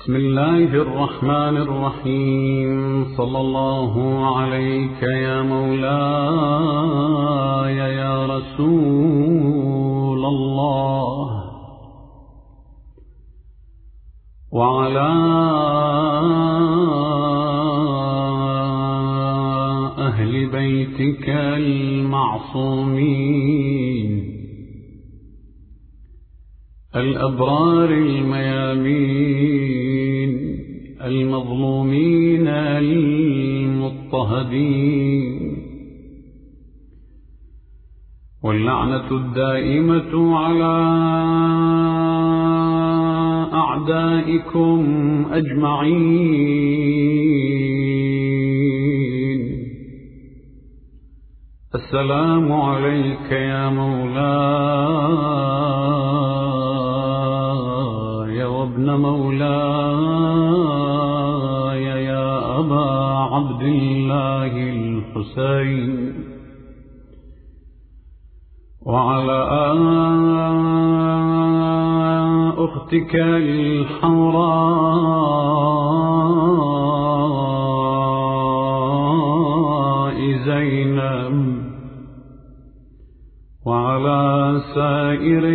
بسم الله الرحمن الرحيم. صلى الله عليك يا مولاي يا رسول الله. وعلى أهل بيتك المعصومين. الأبرار الميامين. المظلومين المضطهدين. واللعنة الدائمة على أعدائكم أجمعين. السلام عليك يا مولاي وابن مولاي. عبد الله الحسين. وعلى أختك الحمراء زينب. وعلى سائر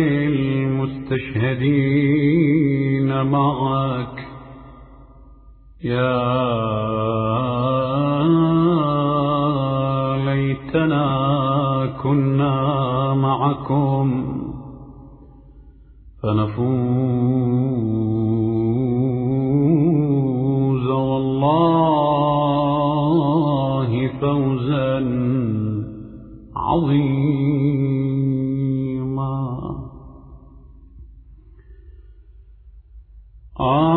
Oh.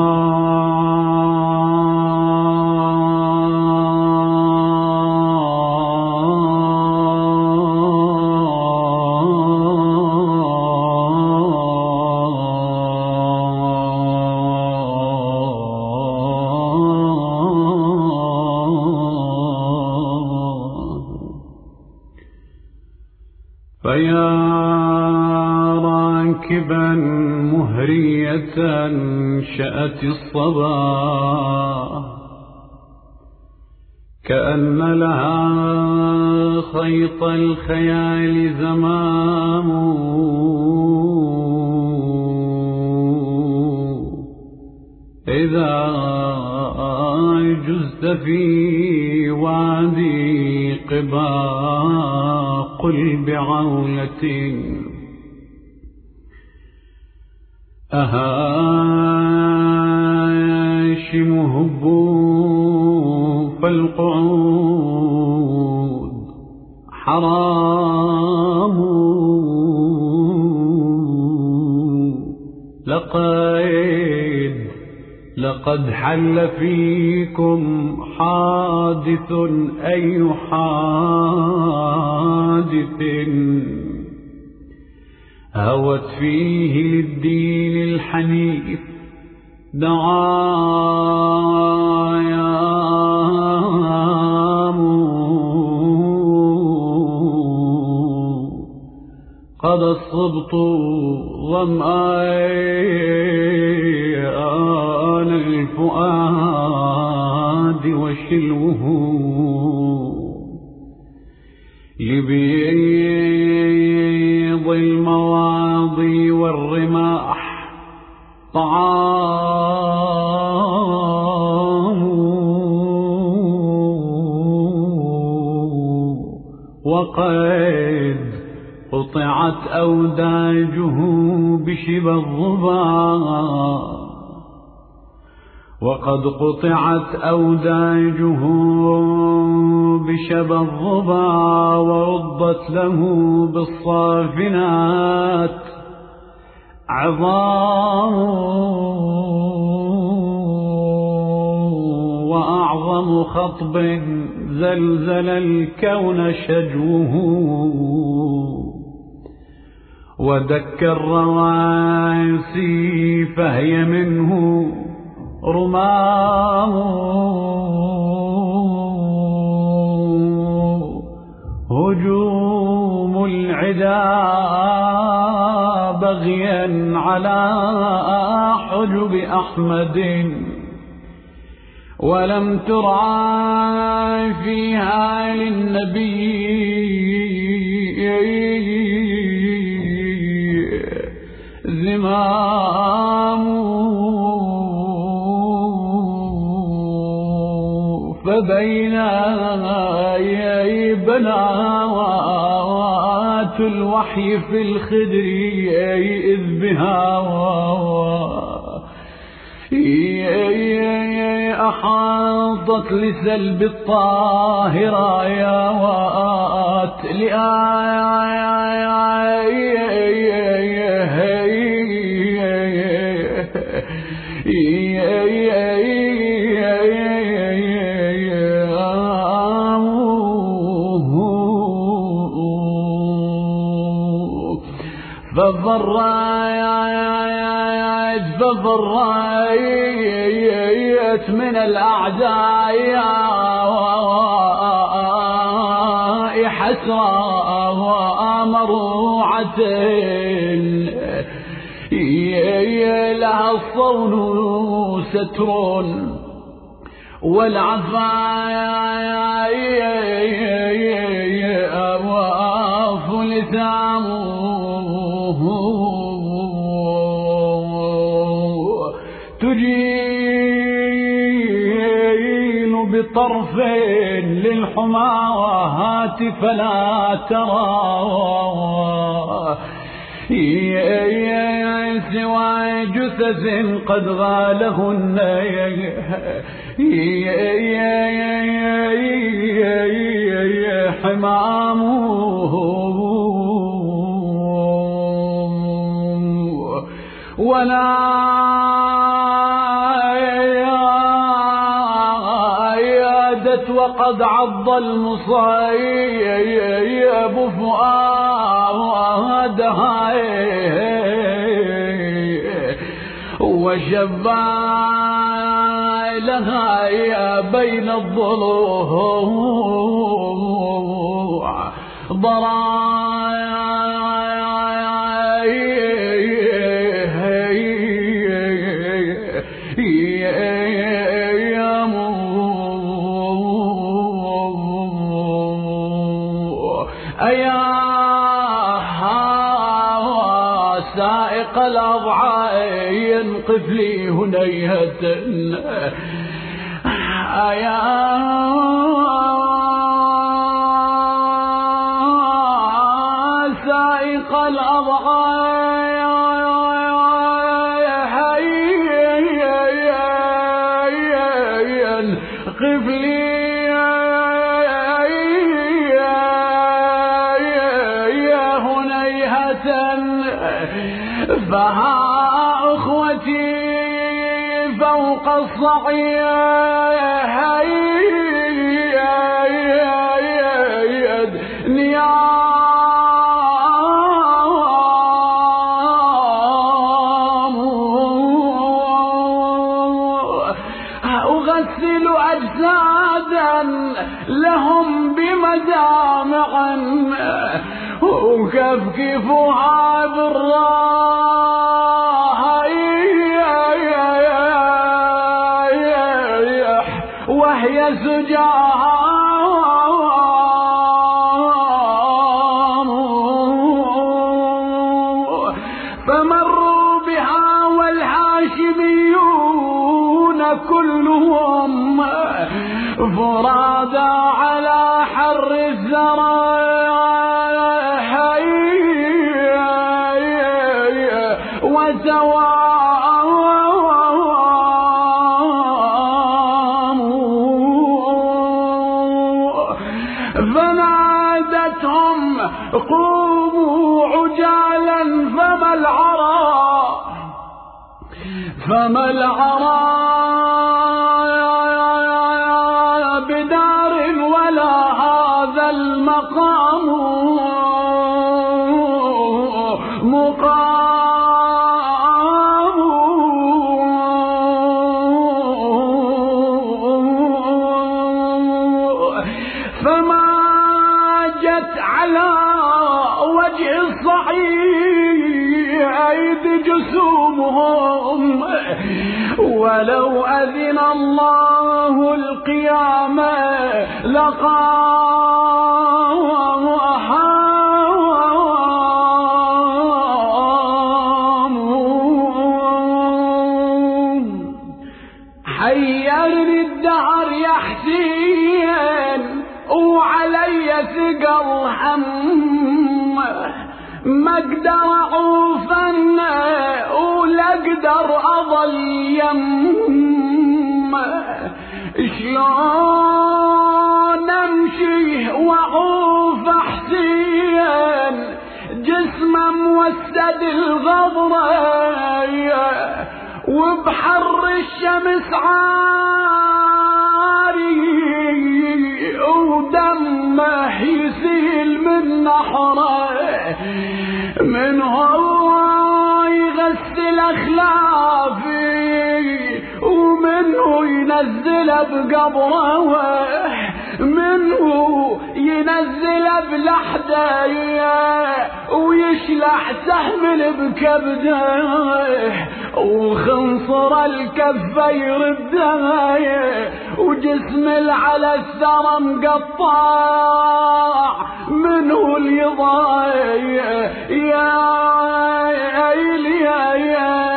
شأت الصبا كأن لها خيط الخيال زمام. إذا جزت في وادي قبا قل بعولة أهاشم هبوا فالقعود حرام. لقد لقد حل فيكم حادث أي حادث. هوت فيه للدين الحنيف دعايام قد الصبط ظمآن الفؤاد وشلوه لبيض المواضي والرماح طعام وقد قطعت أوداجه بشبى الظبا وقد قطعت أوداجه بشبى الظبا وردت له بالصافنات. عظام وأعظم خطب زلزل الكون شجوه. ودك الرواسي فهي منه رمام هجوم العدا باغيا على حجب أحمد. ولم ترعى فيها للنبي. زمام. فبين بنات الوحي في الخدر إذ بها. أحاطت لسلب الطاهرة يا وات فضريت فضريت من الأعداء حسرة مروعة لها الصون ستر والعفاف لثامه تجين بطرف للحماوات فلا ترى. سوى جثث قد غالهن. حمامه وقد عض المصيب فؤادها وشبا لها يا بين الضلوع أيا ينقف لي هنيهة أيا وهي سجام فمروا بها والهاشميون كلهم. فرادى على حر الزرع. اعوفنه ولا أقدر اظل يمه شلون أمشي وأعوف حسين جسمه موسد الغضره وبحر الشمس عاري ودمه يسيل من نحره. من هو يغسل أخلافي ومنه ينزل بقبره. منه ينزل بلحده ويشلح سهم بكبده وخنصر الكفة يردها وجسم على الثرى مقطع منه اليضايع يا عيلي يا يا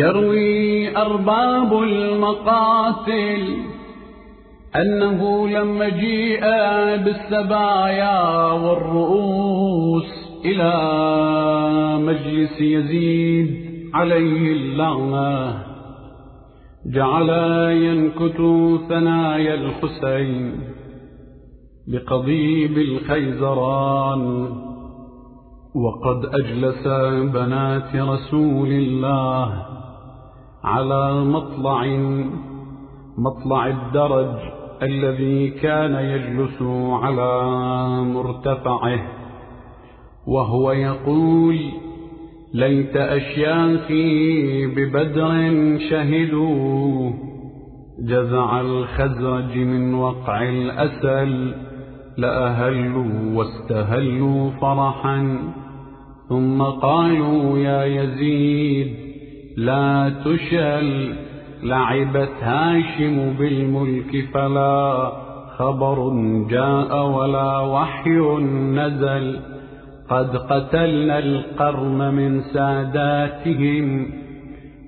يروي أرباب المقاتل أنه لما جيء بالسبايا والرؤوس إلى مجلس يزيد عليه اللعنة. جعل ينكت ثنايا الحسين بقضيب الخيزران. وقد أجلس بنات رسول الله على مطلع مطلع الدرج الذي كان يجلس على مرتفعه وهو يقول ليت أشياخي ببدر شهدوا جزع الخزرج من وقع الأسل لأهلوا واستهلوا فرحا ثم قالوا يا يزيد لا تشل لعبت هاشم بالملك فلا خبر جاء ولا وحي نزل. قد قتلنا القرن من ساداتهم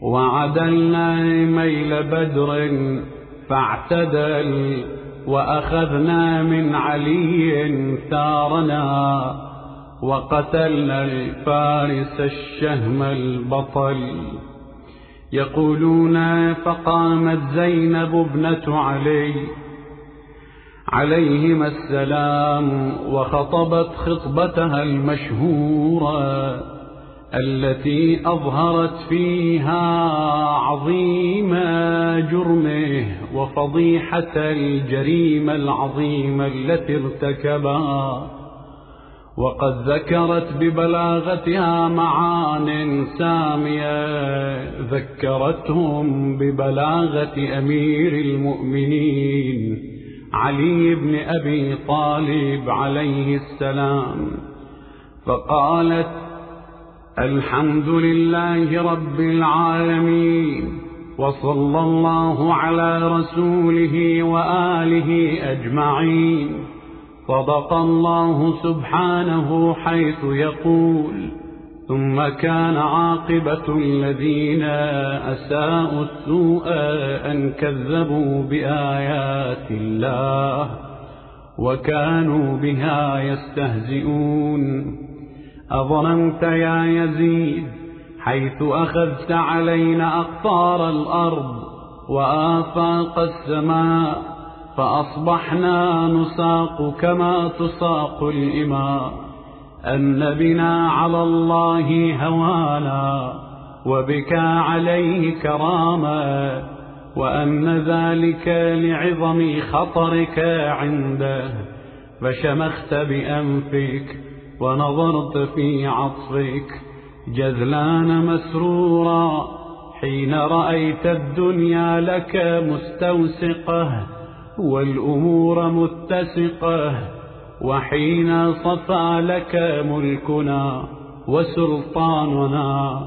وعدلنا ميل بدر فاعتدل وأخذنا من علي ثارنا وقتلنا الفارس الشهم البطل. يقولون فقامت زينب ابنة علي. عليهما السلام وخطبت خطبتها المشهورة التي أظهرت فيها عظيم جرمه وفضيحة الجريمة العظيمة التي ارتكبها. وقد ذكرت ببلاغتها معان سامية ذكرتهم ببلاغة أمير المؤمنين علي بن أبي طالب عليه السلام. فقالت الحمد لله رب العالمين وصلى الله على رسوله وآله أجمعين. صدق الله سبحانه حيث يقول ثم كان عاقبة الذين أساءوا السوء أن كذبوا بآيات الله وكانوا بها يستهزئون. أظننت يا يزيد حيث أخذت علينا أقطار الأرض وآفاق السماء فأصبحنا نساق كما تساق الإماء. أن بنا على الله هوانا وبك عليه كرامة وأن ذلك لعظم خطرك عنده. فشمخت بأنفك ونظرت في عطفك. جذلان مسرورا. حين رأيت الدنيا لك مستوسقة. والأمور متسقة وحين صفى لك ملكنا وسلطاننا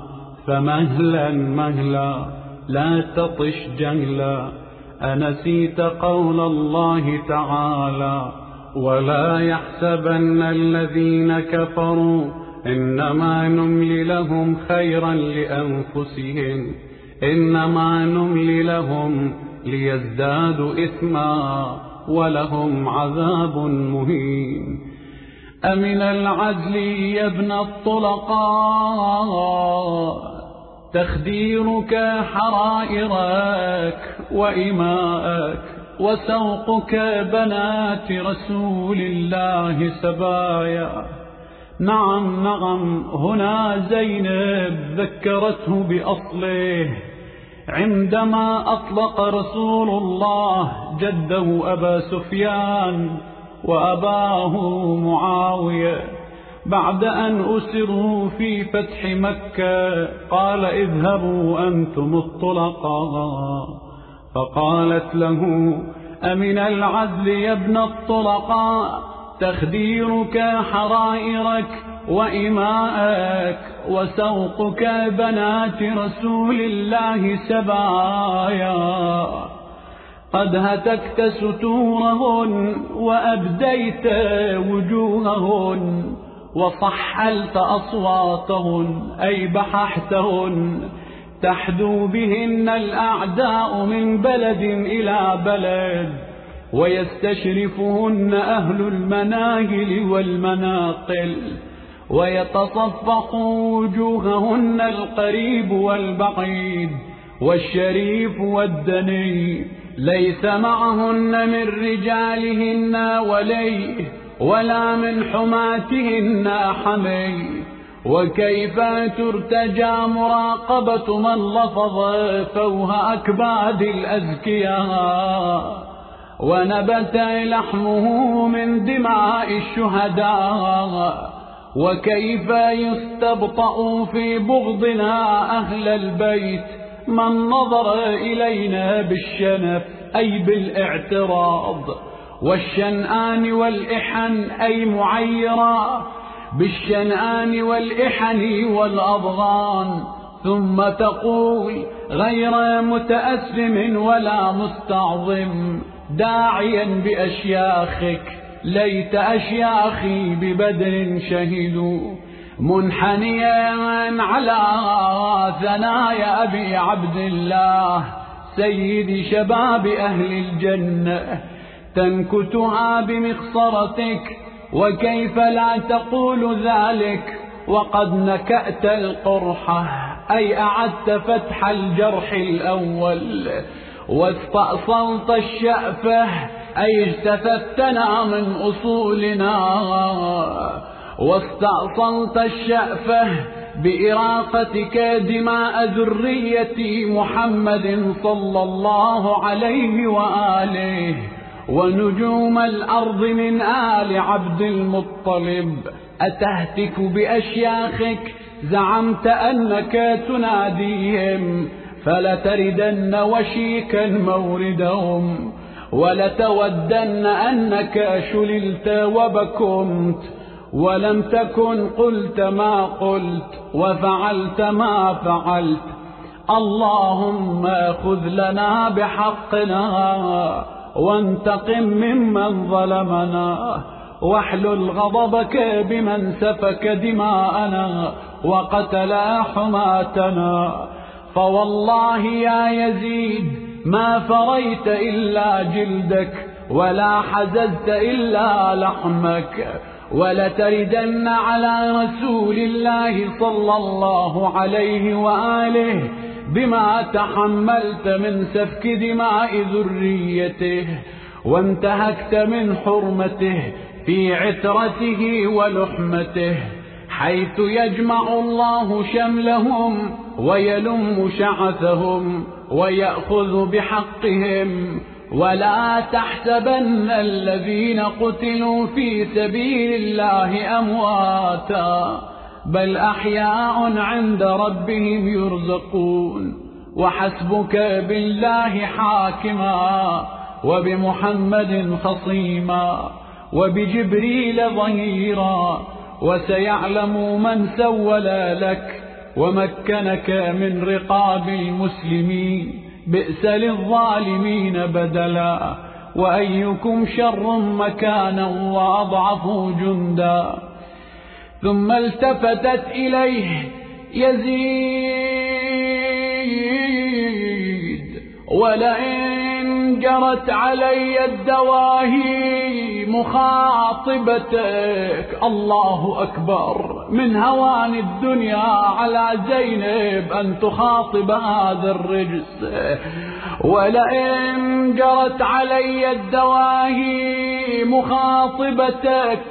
فمهلا مهلا لا تطش جهلا أنسيت قول الله تعالى ولا يحسبن الذين كفروا إنما نملي لهم خيرا لأنفسهم إنما نملي لهم ليزدادوا إثما ولهم عذاب مهين. أمن العدل يا ابن الطلقاء تخديرك حرائرك وإماءك وسوقك بنات رسول الله سبايا. نعم نعم هنا زينب ذكرته بأصله. عندما أطلق رسول الله جده أبا سفيان وأباه معاوية بعد أن أسروا في فتح مكة قال اذهبوا أنتم الطلقاء. فقالت له أمن العدل يا ابن الطلقاء؟ تخديرك حرائرك وإماءك. وسوقك بنات رسول الله سبايا. قد هتكت ستورهن وأبديت وجوههن وصحلت أصواتهن أي بححتهن. تحدو بهن الأعداء من بلد إلى بلد ويستشرفهن أهل المناهل والمناقل. ويتصفق وجوههن القريب والبعيد والشريف والدني ليس معهن من رجالهن ولي ولا من حماتهن حمي وكيف ترتجى مراقبة من لفظ فوه أكباد الأزكياء؟ ونبت لحمه من دماء الشهداء. وكيف يستبطأ في بغضنا أهل البيت من نظر إلينا بالشنف أي بالإعتراض والشنآن والإحن أي معيرا بالشنآن والإحن والأضغان ثم تقول غير متأسم ولا مستعظم داعيا بأشياخك ليت أشياخي ببدر شهدوا منحنيا على ثنايا أبي عبد الله سيد شباب أهل الجنة تنكتها بمخصرتك وكيف لا تقول ذلك؟ وقد نكأت القرحة أي أعدت فتح الجرح الأول واستأصلت الشأفة أي اجتثثتنا من أصولنا واستأصلت الشأفة بإراقتك دماء ذرية محمد صلى الله عليه وآله ونجوم الأرض من آل عبد المطلب أتهتك بأشياخك زعمت أنك تناديهم فلتردن وشيكا موردهم ولتودن أنك شللت وبكمت ولم تكن قلت ما قلت وفعلت ما فعلت اللهم خذ لنا بحقنا وانتقم ممن ظلمنا واحلل غضبك بمن سفك دماءنا وقتل حماتنا فوالله يا يزيد ما فريت إلا جلدك ولا حززت إلا لحمك ولتردن على رسول الله صلى الله عليه وآله بما تحملت من سفك دماء ذريته وانتهكت من حرمته في عترته ولحمته حيث يجمع الله شملهم ويلم شعثهم ويأخذ بحقهم ولا تحسبن الذين قتلوا في سبيل الله أمواتا بل أحياء عند ربهم يرزقون وحسبك بالله حاكما وبمحمد خصيما وبجبريل ظهيرا وسيعلم من سول لك ومكنك من رقاب المسلمين بئس للظالمين بدلا. وأيكم شر مكانا وأضعف جندا. ثم التفتت إليه يزيد ولئن جرت علي الدواهي مخاطبتك. الله أكبر. من هوان الدنيا على زينب أن تخاطب هذا الرجس. ولئن جرت علي الدواهي مخاطبتك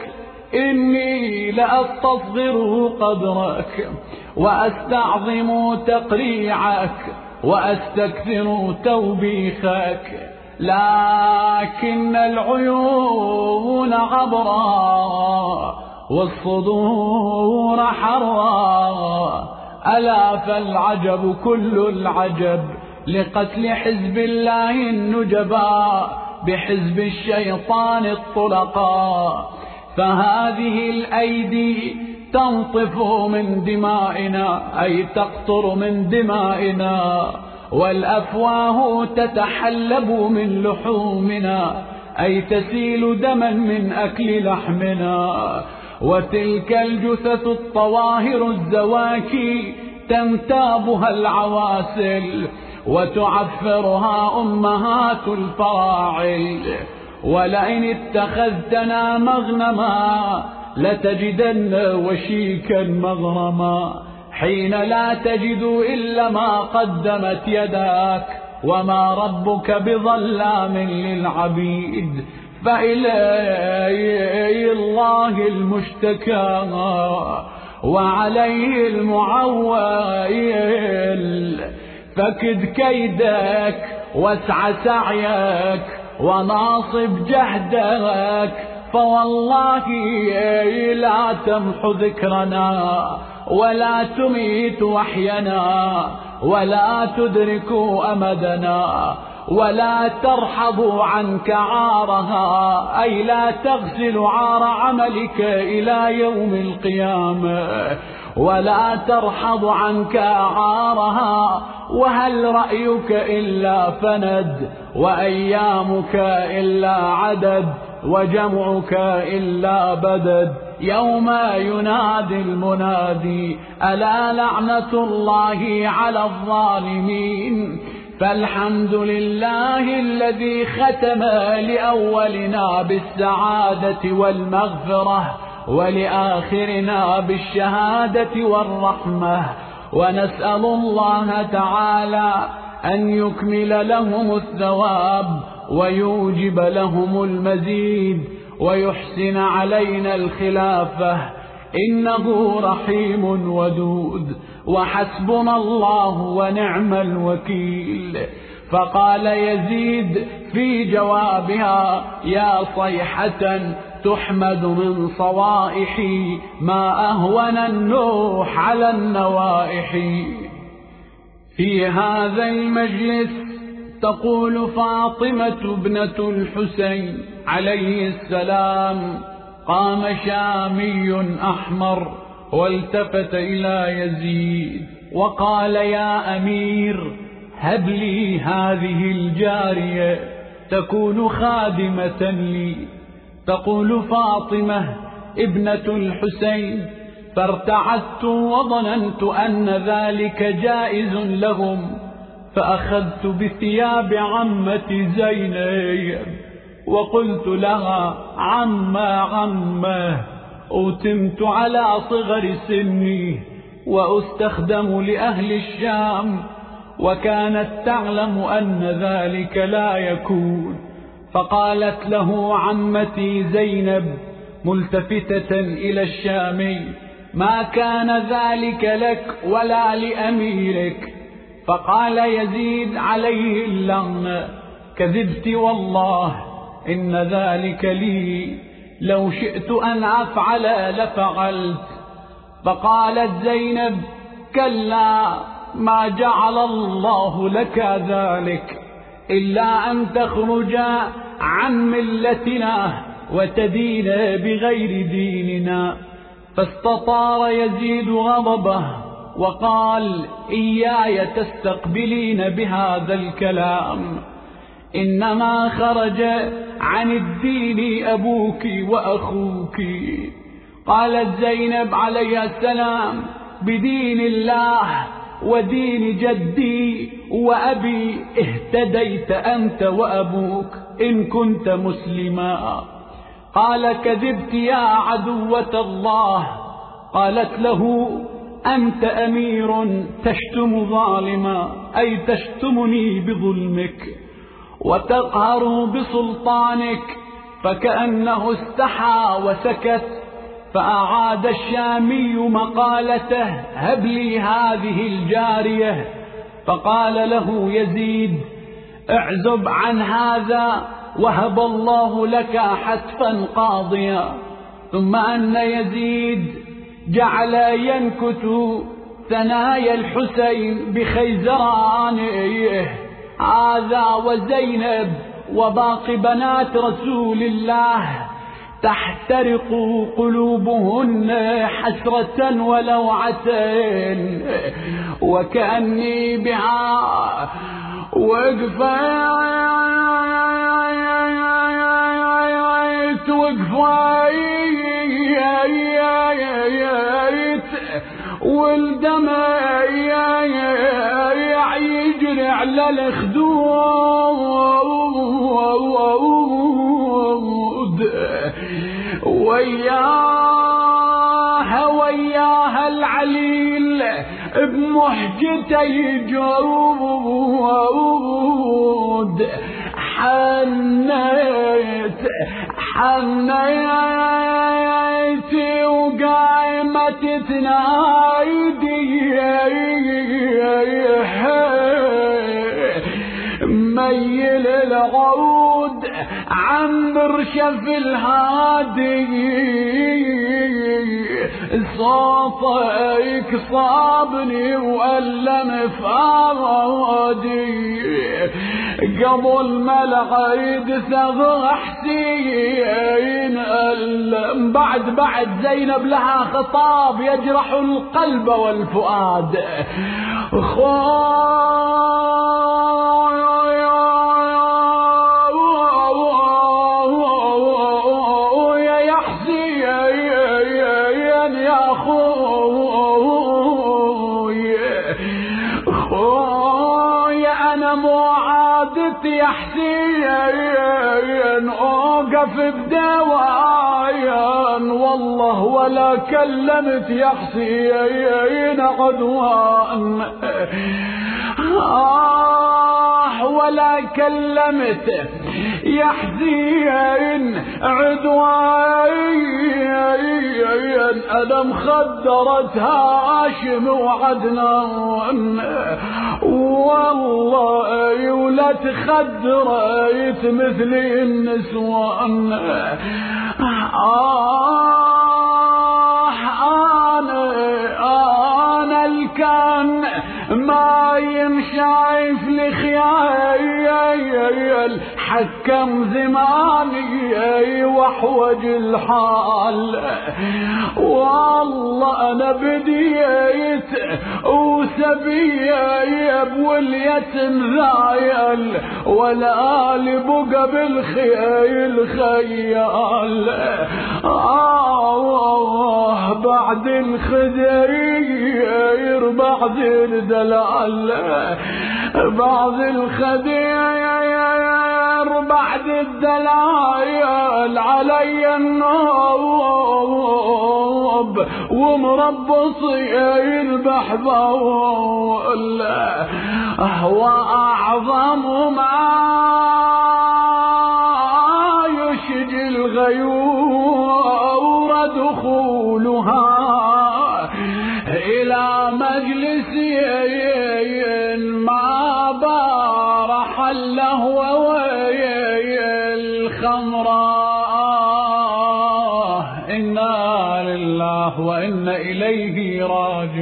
إني لأستصغر قدرك وأستعظم تقريعك وأستكثر توبيخك. لكن العيون عبرا. والصدور حرا. ألا فالعجب كل العجب لقتل حزب الله النجباء بحزب الشيطان الطلقاء فهذه الأيدي تنطف من دمائنا أي تقطر من دمائنا. والأفواه تتحلب من لحومنا أي تسيل دما من أكل لحمنا. وتلك الجثث الطواهر الزواكي تنتابها العواسل وتعفرها أمهات الفراعل ولئن اتخذتنا مغنما لتجدن وشيكا مغرما حين لا تجد إلا ما قدمت يداك. وما ربك بظلام للعبيد. فإلي الله المشتكى وعليه المعول فكد كيدك واسع سعيك وناصب جهدك فوالله لا تمحو ذكرنا ولا تميت وحينا ولا تدرك أمدنا ولا ترحض عنك عارها أي لا تغسل عار عملك إلى يوم القيامة. ولا ترحض عنك عارها وهل رأيك إلا فند وأيامك إلا عدد وجمعك إلا بدد. يوم ينادي المنادي ألا لعنة الله على الظالمين؟ فالحمد لله الذي ختم لأولنا بالسعادة والمغفرة ولآخرنا بالشهادة والرحمة. ونسأل الله تعالى أن يكمل لهم الثواب ويوجب لهم المزيد ويحسن علينا الخلافة. إنه رحيم ودود وحسبنا الله ونعم الوكيل. فقال يزيد في جوابها يا صيحة تحمد من صوائح ما أهون النوح على النوائح. في هذا المجلس تقول فاطمة ابنة الحسين عليه السلام قام شامي أحمر والتفت إلى يزيد وقال يا أمير هب لي هذه الجارية تكون خادمة لي. تقول فاطمة ابنة الحسين فارتعدت وظننت أن ذلك جائز لهم فأخذت بثياب عمة زينب. وقلت لها عما عمه أوتمت على صغر سني وأستخدم لأهل الشام وكانت تعلم أن ذلك لا يكون. فقالت له عمتي زينب ملتفتة إلى الشامي ما كان ذلك لك ولا لأميرك. فقال يزيد عليه اللعنة كذبت والله. إن ذلك لي لو شئت أن أفعل لفعلت. فقالت زينب كلا ما جعل الله لك ذلك إلا أن تخرج عن ملتنا وتدين بغير ديننا. فاستطار يزيد غضبه وقال إياي تستقبلين بهذا الكلام. إنما خرج عن الدين أبوك وأخوك. قالت زينب عليه السلام بدين الله ودين جدي وأبي اهتديت أنت وأبوك إن كنت مسلما. قال كذبت يا عدوة الله. قالت له أنت أمير تشتم ظالما أي تشتمني بظلمك. وتقهر بسلطانك فكأنه استحى وسكت فأعاد الشامي مقالته هب لي هذه الجارية. فقال له يزيد اعزب عن هذا وهب الله لك حتفا قاضيا. ثم أن يزيد جعل ينكت ثنايا الحسين بخيزرانه. هذا وزينب وباقي بنات رسول الله تحترق قلوبهن حسرة ولوعة. وكأني بها وقفت وقفت والدمع يجري على الخدود وياها وياها العليل بمهجته جرود حنيت حنيت وقايمة تنايدي ميل العود عن مرشف الهادي. صوتك صابني وألم فادي قبل ما العيد ثغ حسين بعد بعد زينب لها خطاب يجرح القلب والفؤاد. خويا اوقف بدوايا والله ولا كلمت يا حسين عدوان. آه. ولا كلمت يا حزين عدوان أنا مخدرت هاشم وعدنان والله ولا تخدرت مثلي النسوان آه أنا أنا الكان ما يمشايف لخيال حكم زماني وحوج الحال. والله أنا بديت وسبية بوليتم ذايل ولا لبقى بالخيل خيال. آه بعد الخدير بعد الدلال بعد الخدير بعد الدلايل علي النوب ومربصي البحبول هو أعظم ما يشجي الغيور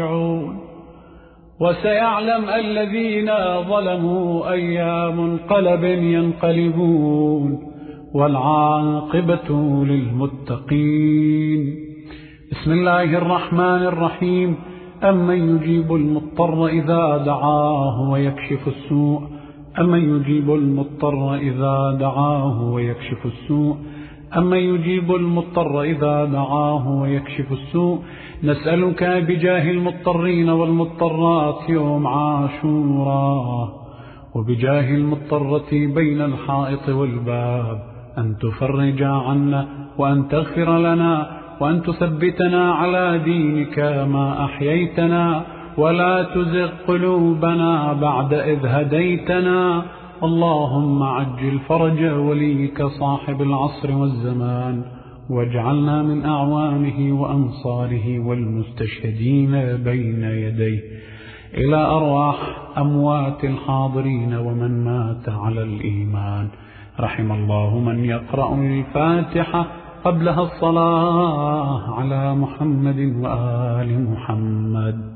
راجعون وسيعلم الذين ظلموا أي منقلب ينقلبون. والعاقبة للمتقين. بسم الله الرحمن الرحيم. أمن يجيب المضطر إذا دعاه ويكشف السوء؟ أمن يجيب المضطر إذا دعاه ويكشف السوء؟ أمن يجيب المضطر إذا دعاه ويكشف السوء؟ نسألك بجاه المضطرين والمضطرات يوم عاشورا وبجاه المضطرة بين الحائط والباب أن تفرج عنا وأن تغفر لنا وأن تثبتنا على دينك ما أحييتنا ولا تزغ قلوبنا بعد إذ هديتنا. اللهم عجل فرج وليك صاحب العصر والزمان. واجعلنا من أعوانه وأنصاره والمستشهدين بين يديه إلى أرواح أموات الحاضرين ومن مات على الإيمان. رحم الله من يقرأ الفاتحة قبلها الصلاة على محمد وآل محمد.